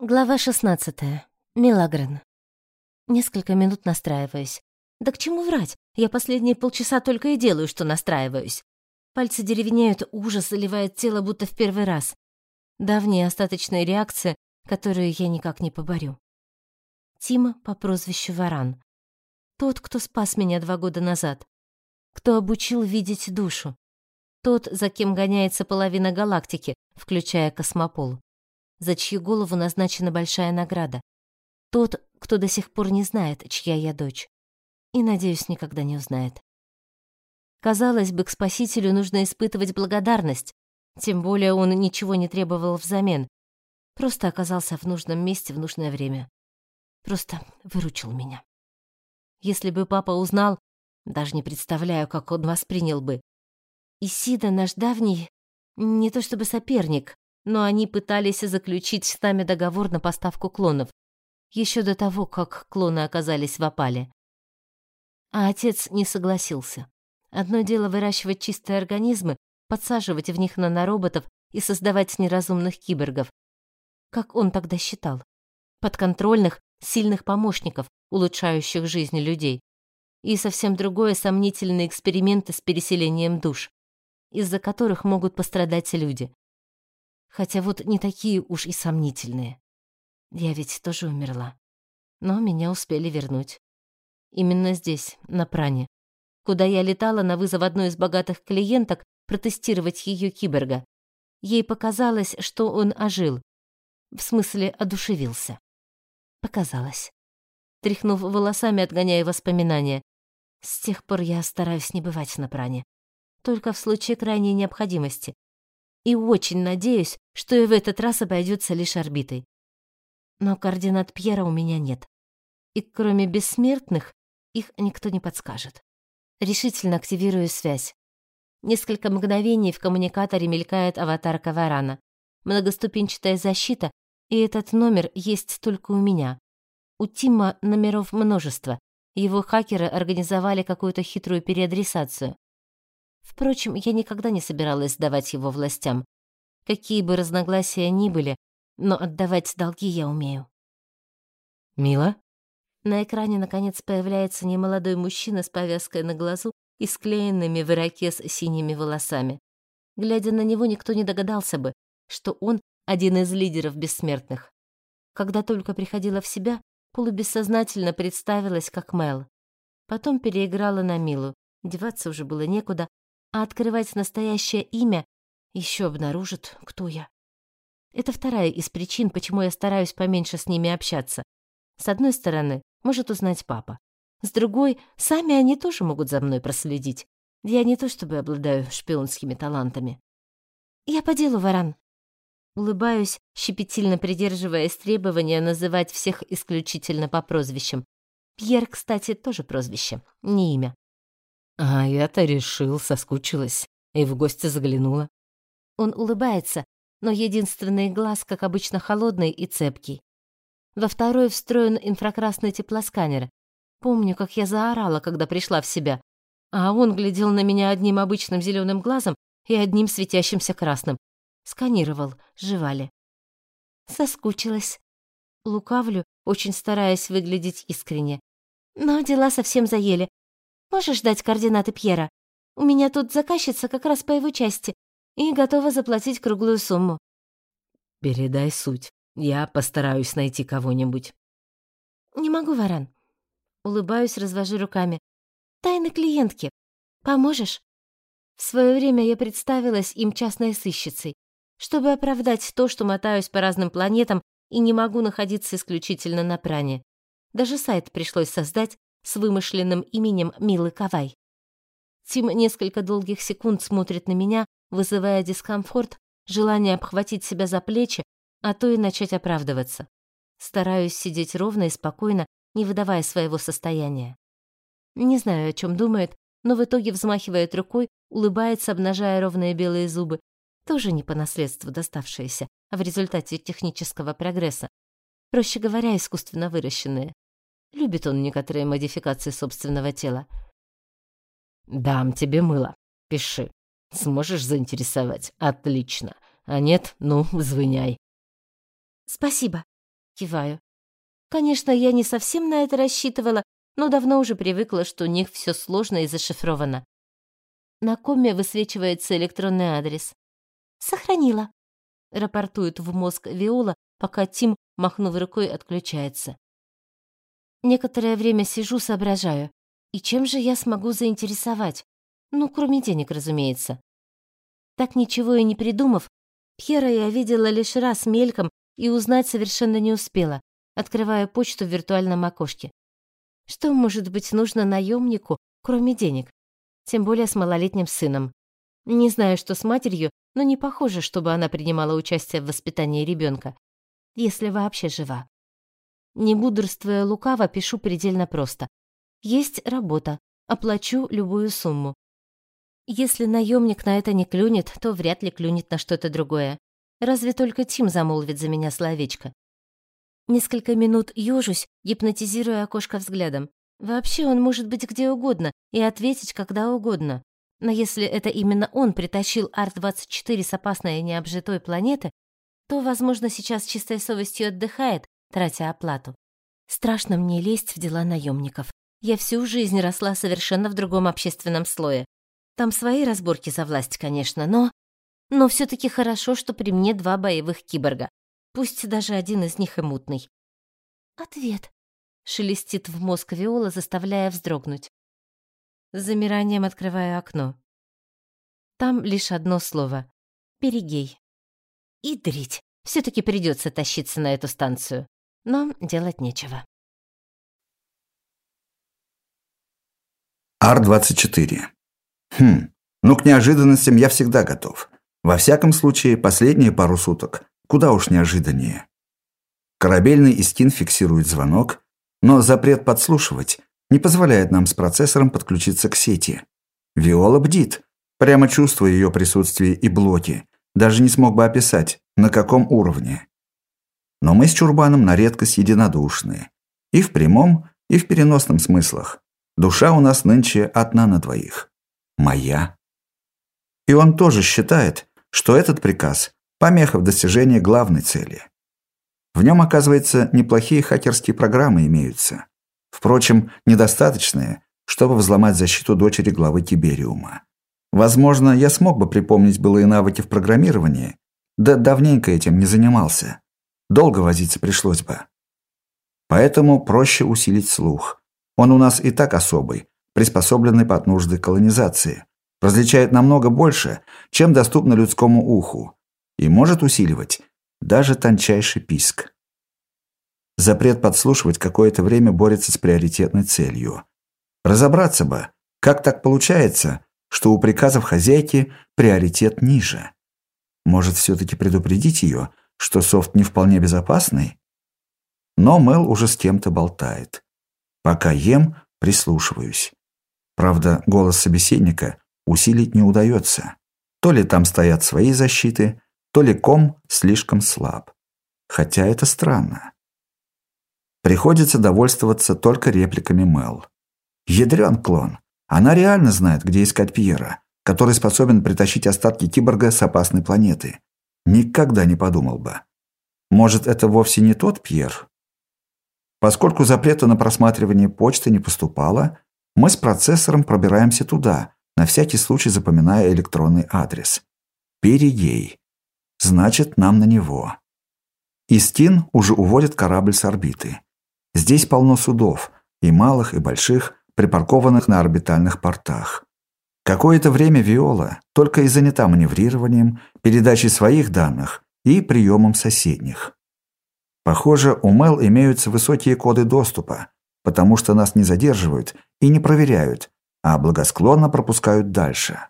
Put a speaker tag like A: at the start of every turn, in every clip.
A: Глава 16. Милагрен. Несколько минут настраиваюсь. Да к чему врать? Я последние полчаса только и делаю, что настраиваюсь. Пальцы деревенеют, ужас заливает тело будто в первый раз. Давняя остаточная реакция, которую я никак не поборю. Тима по прозвищу Варан. Тот, кто спас меня два года назад. Кто обучил видеть душу. Тот, за кем гоняется половина галактики, включая космопол за чью голову назначена большая награда. Тот, кто до сих пор не знает, чья я дочь. И, надеюсь, никогда не узнает. Казалось бы, к спасителю нужно испытывать благодарность, тем более он ничего не требовал взамен. Просто оказался в нужном месте в нужное время. Просто выручил меня. Если бы папа узнал, даже не представляю, как он воспринял бы. Исида наш давний, не то чтобы соперник, но они пытались заключить с нами договор на поставку клонов, еще до того, как клоны оказались в опале. А отец не согласился. Одно дело выращивать чистые организмы, подсаживать в них нанороботов и создавать неразумных киборгов. Как он тогда считал? Подконтрольных, сильных помощников, улучшающих жизнь людей. И совсем другое сомнительные эксперименты с переселением душ, из-за которых могут пострадать люди хотя вот не такие уж и сомнительные. Я ведь тоже умерла. Но меня успели вернуть. Именно здесь, на Пране, куда я летала на вызов одной из богатых клиенток протестировать ее киберга. Ей показалось, что он ожил. В смысле, одушевился. Показалось. Тряхнув волосами, отгоняя воспоминания. С тех пор я стараюсь не бывать на пране. Только в случае крайней необходимости, и очень надеюсь, что и в этот раз обойдется лишь орбитой. Но координат Пьера у меня нет. И кроме бессмертных, их никто не подскажет. Решительно активирую связь. Несколько мгновений в коммуникаторе мелькает аватарка Варана. Многоступенчатая защита, и этот номер есть только у меня. У Тима номеров множество. Его хакеры организовали какую-то хитрую переадресацию. Впрочем, я никогда не собиралась сдавать его властям. Какие бы разногласия ни были, но отдавать долги я умею.
B: «Мила?»
A: На экране, наконец, появляется немолодой мужчина с повязкой на глазу и склеенными в ирокез синими волосами. Глядя на него, никто не догадался бы, что он один из лидеров бессмертных. Когда только приходила в себя, полубессознательно представилась как Мел. Потом переиграла на Милу. Деваться уже было некуда, а открывать настоящее имя еще обнаружит, кто я. Это вторая из причин, почему я стараюсь поменьше с ними общаться. С одной стороны, может узнать папа. С другой, сами они тоже могут за мной проследить. Я не то чтобы обладаю шпионскими талантами. Я по делу, Варан. Улыбаюсь, щепетильно придерживаясь требования называть всех исключительно по прозвищам. Пьер, кстати, тоже прозвище, не имя.
B: А я-то решил, соскучилась и в гости заглянула.
A: Он улыбается, но единственный глаз, как обычно, холодный и цепкий. Во второй встроен инфракрасный теплосканер. Помню, как я заорала, когда пришла в себя, а он глядел на меня одним обычным зеленым глазом и одним светящимся красным. Сканировал, жевали. Соскучилась. Лукавлю, очень стараясь выглядеть искренне. Но дела совсем заели. Можешь дать координаты Пьера? У меня тут заказчица как раз по его части и готова заплатить круглую сумму».
B: «Передай суть. Я постараюсь найти кого-нибудь».
A: «Не могу, Варан». Улыбаюсь, развожу руками. «Тайны клиентки. Поможешь?» В свое время я представилась им частной сыщицей, чтобы оправдать то, что мотаюсь по разным планетам и не могу находиться исключительно на пране. Даже сайт пришлось создать, с вымышленным именем Милы Кавай. Тим несколько долгих секунд смотрит на меня, вызывая дискомфорт, желание обхватить себя за плечи, а то и начать оправдываться. Стараюсь сидеть ровно и спокойно, не выдавая своего состояния. Не знаю, о чем думает, но в итоге взмахивает рукой, улыбается, обнажая ровные белые зубы, тоже не по наследству доставшиеся, а в результате технического прогресса. Проще говоря, искусственно выращенные. Любит он некоторые модификации собственного тела.
B: «Дам тебе мыло. Пиши. Сможешь заинтересовать? Отлично. А нет, ну, звыняй».
A: «Спасибо». Киваю. Конечно, я не совсем на это рассчитывала, но давно уже привыкла, что у них все сложно и зашифровано. На коме высвечивается электронный адрес. «Сохранила», — рапортует в мозг Виола, пока Тим, махнув рукой, отключается. Некоторое время сижу, соображаю. И чем же я смогу заинтересовать? Ну, кроме денег, разумеется. Так ничего и не придумав, Пьера я видела лишь раз мельком и узнать совершенно не успела, открывая почту в виртуальном окошке. Что может быть нужно наемнику, кроме денег? Тем более с малолетним сыном. Не знаю, что с матерью, но не похоже, чтобы она принимала участие в воспитании ребенка, если вообще жива. Не мудрствуя лукаво, пишу предельно просто. Есть работа, оплачу любую сумму. Если наемник на это не клюнет, то вряд ли клюнет на что-то другое. Разве только Тим замолвит за меня словечко. Несколько минут ёжусь, гипнотизируя окошко взглядом. Вообще он может быть где угодно и ответить когда угодно. Но если это именно он притащил Арт-24 с опасной и необжитой планеты, то, возможно, сейчас чистой совестью отдыхает, тратя оплату. Страшно мне лезть в дела наемников. Я всю жизнь росла совершенно в другом общественном слое. Там свои разборки за власть, конечно, но... Но все таки хорошо, что при мне два боевых киборга. Пусть даже один из них и мутный. «Ответ», — шелестит в мозг Виола, заставляя вздрогнуть. С замиранием открываю окно. Там лишь одно слово — перегей. И дрить. все таки придется тащиться на эту станцию. Но делать нечего.
C: Ар-24 Хм, ну к неожиданностям я всегда готов. Во всяком случае, последние пару суток куда уж неожиданнее. Корабельный Истин фиксирует звонок, но запрет подслушивать не позволяет нам с процессором подключиться к сети. Виола бдит, прямо чувствуя ее присутствие и блоки, даже не смог бы описать, на каком уровне. Но мы с Чурбаном на редкость единодушны. И в прямом, и в переносном смыслах. Душа у нас нынче одна на двоих моя. И он тоже считает, что этот приказ – помеха в достижении главной цели. В нем, оказывается, неплохие хакерские программы имеются. Впрочем, недостаточные, чтобы взломать защиту дочери главы Тибериума. Возможно, я смог бы припомнить былые навыки в программировании, да давненько этим не занимался. Долго возиться пришлось бы. Поэтому проще усилить слух. Он у нас и так особый, приспособленный под нужды колонизации, различает намного больше, чем доступно людскому уху, и может усиливать даже тончайший писк. Запрет подслушивать какое-то время борется с приоритетной целью. Разобраться бы, как так получается, что у приказов хозяйки приоритет ниже. Может, все-таки предупредить ее, что софт не вполне безопасный? Но Мэл уже с кем-то болтает. Пока ем, прислушиваюсь. Правда, голос собеседника усилить не удается. То ли там стоят свои защиты, то ли ком слишком слаб. Хотя это странно. Приходится довольствоваться только репликами Мел. Ядрен клон. Она реально знает, где искать Пьера, который способен притащить остатки киборга с опасной планеты. Никогда не подумал бы. Может, это вовсе не тот Пьер? Поскольку запрета на просматривание почты не поступало, мы с процессором пробираемся туда, на всякий случай запоминая электронный адрес. Перигей. Значит, нам на него. Истин уже уводит корабль с орбиты. Здесь полно судов, и малых, и больших, припаркованных на орбитальных портах. Какое-то время Виола только и занята маневрированием, передачей своих данных и приемом соседних. Похоже, у Мел имеются высокие коды доступа, потому что нас не задерживают и не проверяют, а благосклонно пропускают дальше.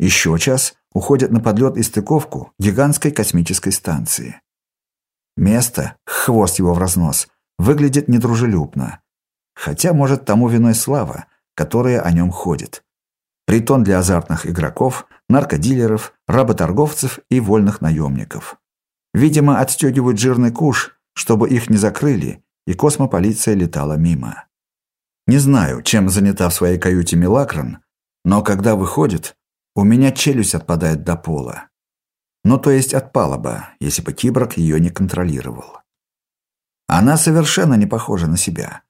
C: Еще час уходят на подлет и стыковку гигантской космической станции. Место, хвост его в разнос, выглядит недружелюбно. Хотя, может, тому виной слава, которая о нем ходит. Притон для азартных игроков, наркодилеров, работорговцев и вольных наемников. Видимо, отстегивают жирный куш, чтобы их не закрыли, и космополиция летала мимо. Не знаю, чем занята в своей каюте Милакрон, но когда выходит, у меня челюсть отпадает до пола. Ну, то есть отпала бы, если бы киборг ее не контролировал. Она совершенно не похожа на себя.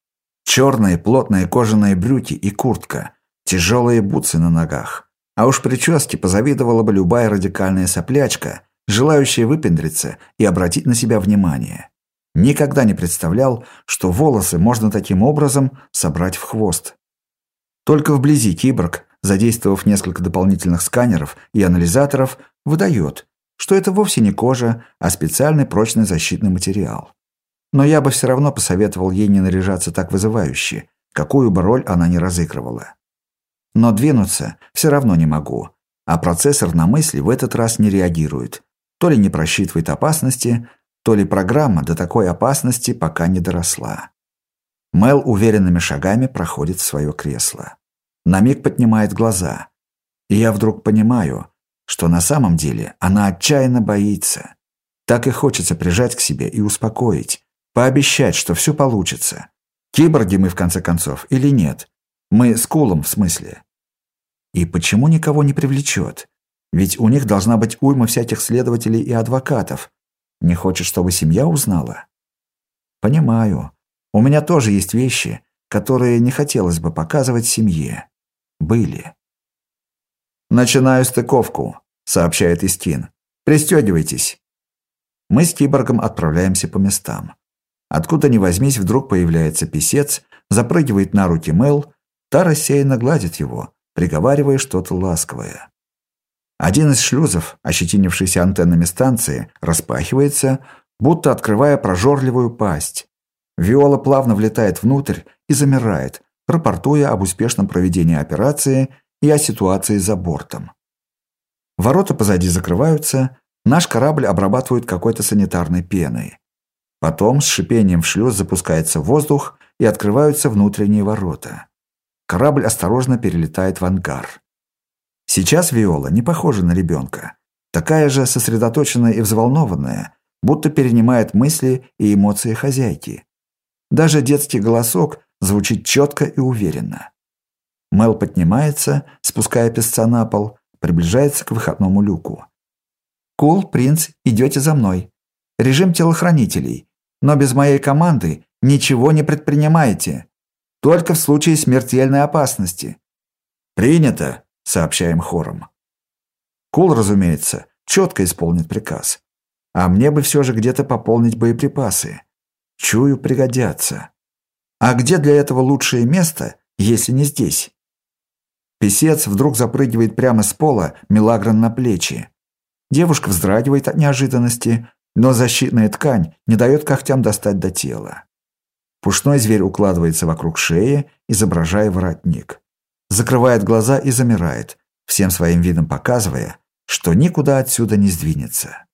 C: Черные плотные кожаные брюки и куртка, тяжелые бутсы на ногах. А уж прическе позавидовала бы любая радикальная соплячка, желающая выпендриться и обратить на себя внимание. Никогда не представлял, что волосы можно таким образом собрать в хвост. Только вблизи киборг, задействовав несколько дополнительных сканеров и анализаторов, выдает, что это вовсе не кожа, а специальный прочный защитный материал. Но я бы все равно посоветовал ей не наряжаться так вызывающе, какую бы роль она ни разыгрывала. Но двинуться все равно не могу, а процессор на мысли в этот раз не реагирует, то ли не просчитывает опасности, то ли программа до такой опасности пока не доросла. Мел уверенными шагами проходит в свое кресло. На миг поднимает глаза. И я вдруг понимаю, что на самом деле она отчаянно боится. Так и хочется прижать к себе и успокоить, пообещать, что все получится. Киборги мы, в конце концов, или нет? Мы с Кулом, в смысле. И почему никого не привлечет? Ведь у них должна быть уйма всяких следователей и адвокатов, не хочет, чтобы семья узнала? Понимаю. У меня тоже есть вещи, которые не хотелось бы показывать семье. Были. «Начинаю стыковку», — сообщает Истин. «Пристегивайтесь». Мы с киборгом отправляемся по местам. Откуда ни возьмись, вдруг появляется писец, запрыгивает на руки Мел, та рассеянно гладит его, приговаривая что-то ласковое. Один из шлюзов, ощетинившийся антеннами станции, распахивается, будто открывая прожорливую пасть. Виола плавно влетает внутрь и замирает, рапортуя об успешном проведении операции и о ситуации за бортом. Ворота позади закрываются, наш корабль обрабатывают какой-то санитарной пеной. Потом с шипением в шлюз запускается воздух и открываются внутренние ворота. Корабль осторожно перелетает в ангар. Сейчас Виола не похожа на ребенка. Такая же сосредоточенная и взволнованная, будто перенимает мысли и эмоции хозяйки. Даже детский голосок звучит четко и уверенно. Мел поднимается, спуская песца на пол, приближается к выходному люку. «Кул, принц, идете за мной. Режим телохранителей. Но без моей команды ничего не предпринимаете. Только в случае смертельной опасности». «Принято!» сообщаем хором. Кул, разумеется, четко исполнит приказ. А мне бы все же где-то пополнить боеприпасы. Чую, пригодятся. А где для этого лучшее место, если не здесь? Песец вдруг запрыгивает прямо с пола Милагран на плечи. Девушка вздрагивает от неожиданности, но защитная ткань не дает когтям достать до тела. Пушной зверь укладывается вокруг шеи, изображая воротник закрывает глаза и замирает, всем своим видом показывая, что никуда отсюда не сдвинется.